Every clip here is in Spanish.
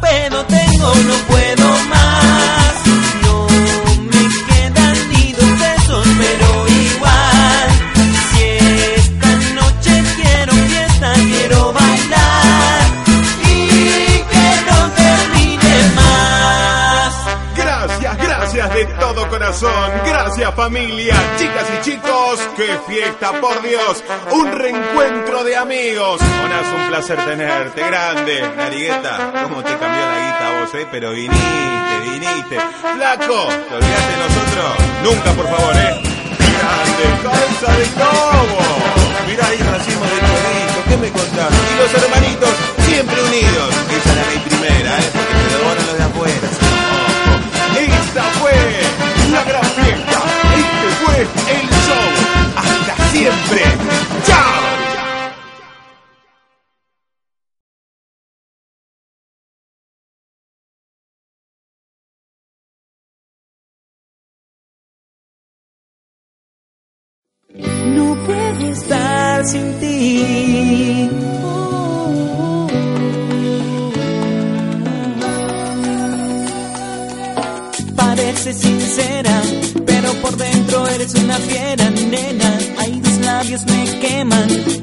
pero viniste, viniste. Flaco, ¿te olvidaste de nosotros? Nunca, por favor, ¿eh? Grande, cabeza de cabo. Mirá ahí racimo de chorizo, ¿qué me contás? Y los hermanitos siempre unidos. Esa era mi primera, ¿eh? Porque me devoran los de afuera. Esta fue la gran siempre. ¡Chao! sin ti. Parece sincera, pero por dentro eres una fiera, me queman.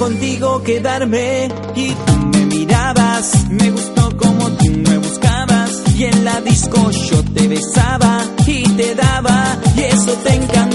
contigo quedarme y tú me mirabas, me gustó como tú me buscabas y en la disco yo te besaba y te daba y eso te encantaba.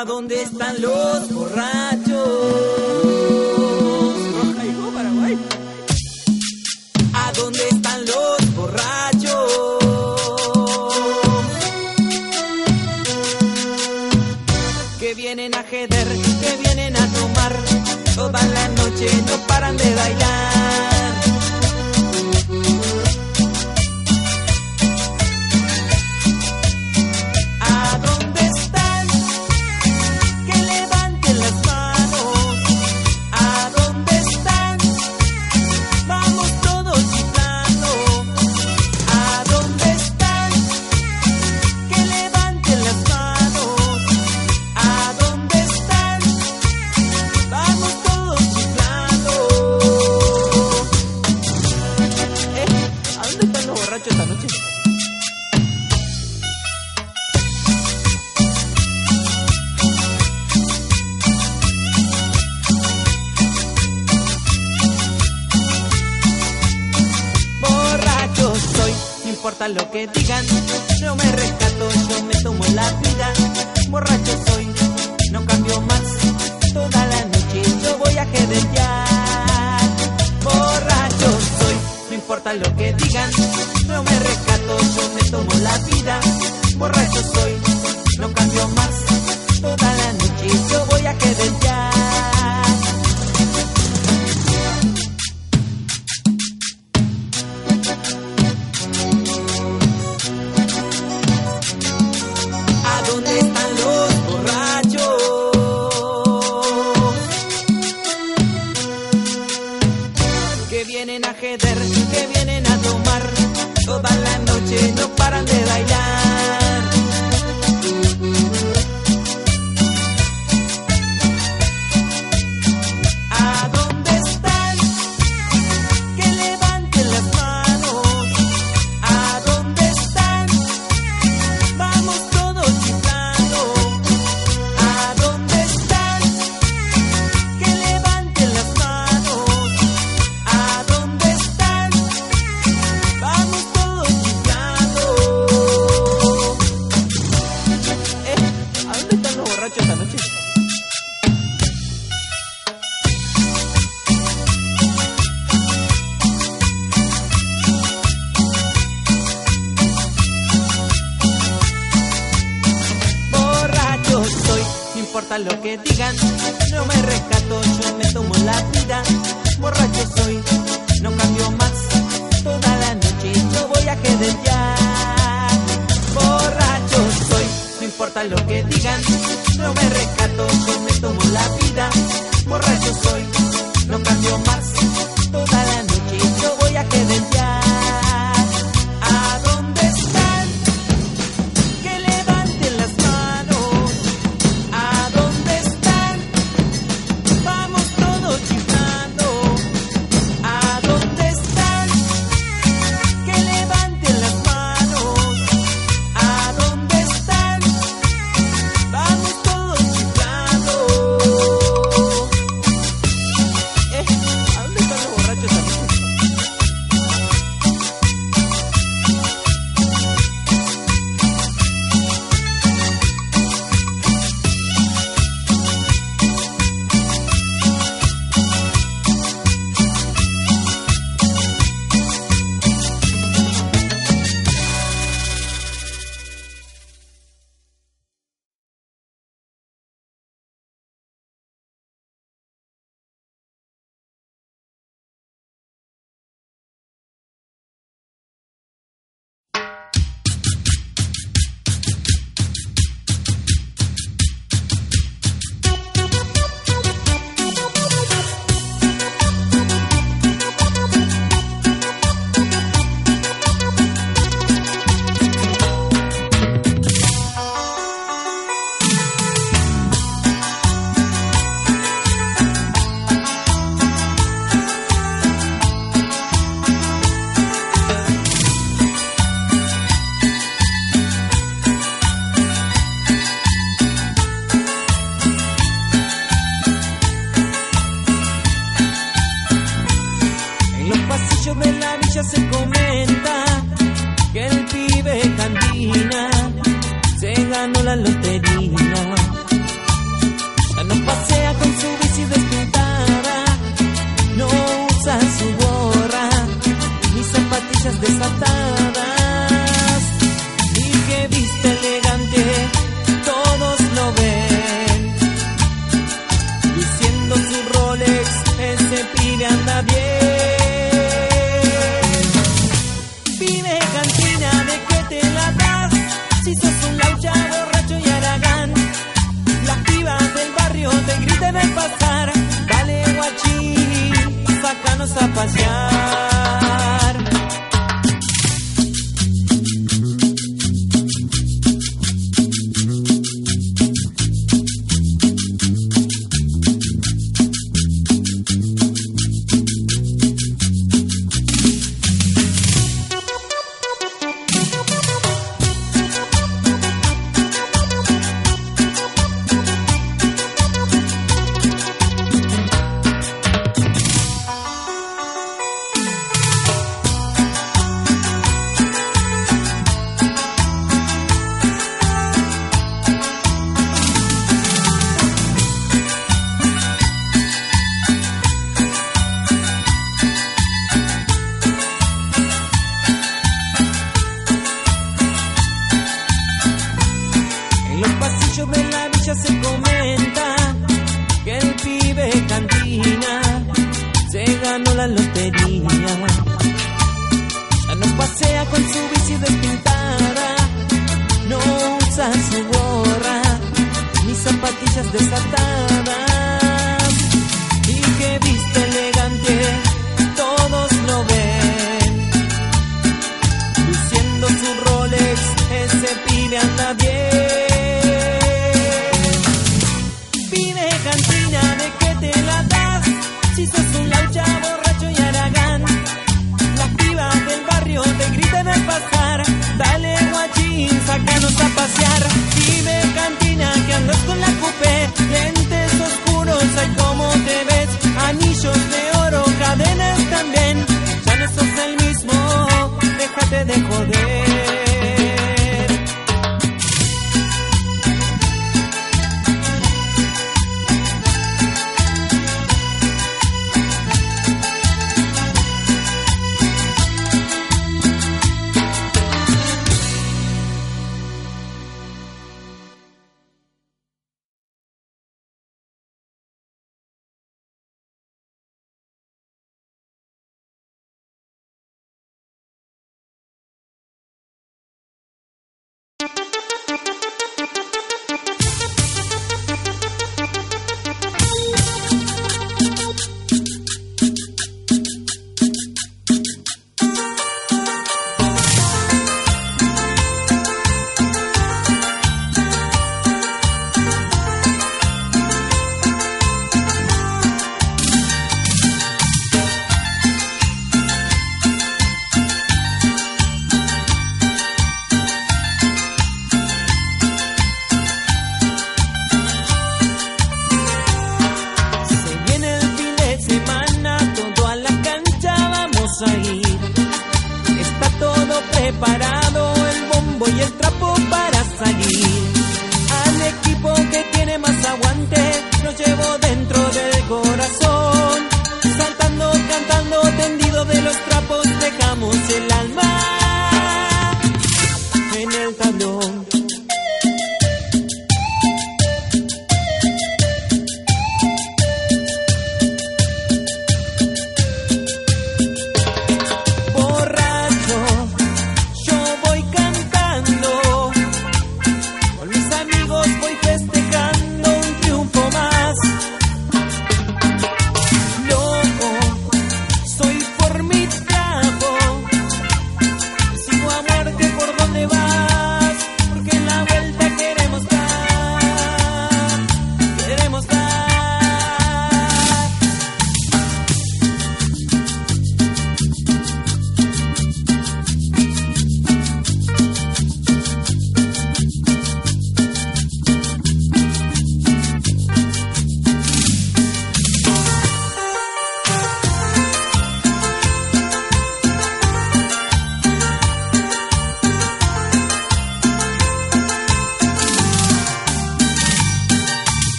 ¿A dónde están los borrachos? ¿A dónde están los borrachos? Que vienen a jeder, que vienen a tomar. Toda la noche no paran de bailar.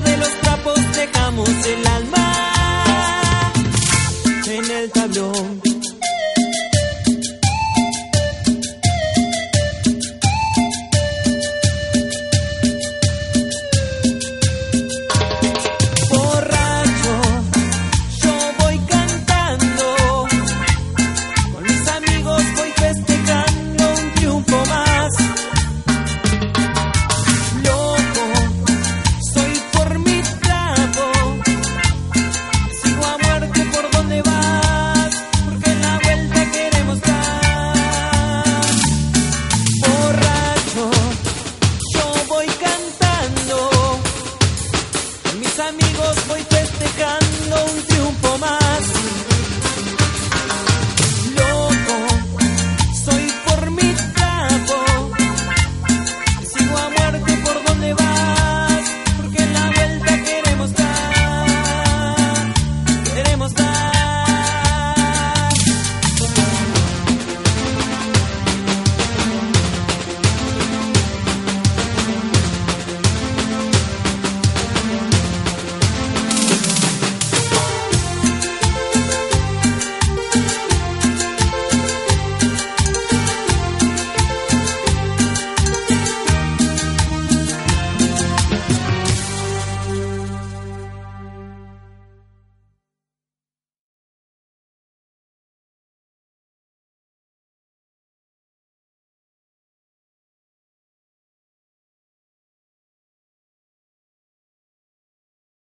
de los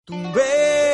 tumbé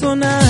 relojito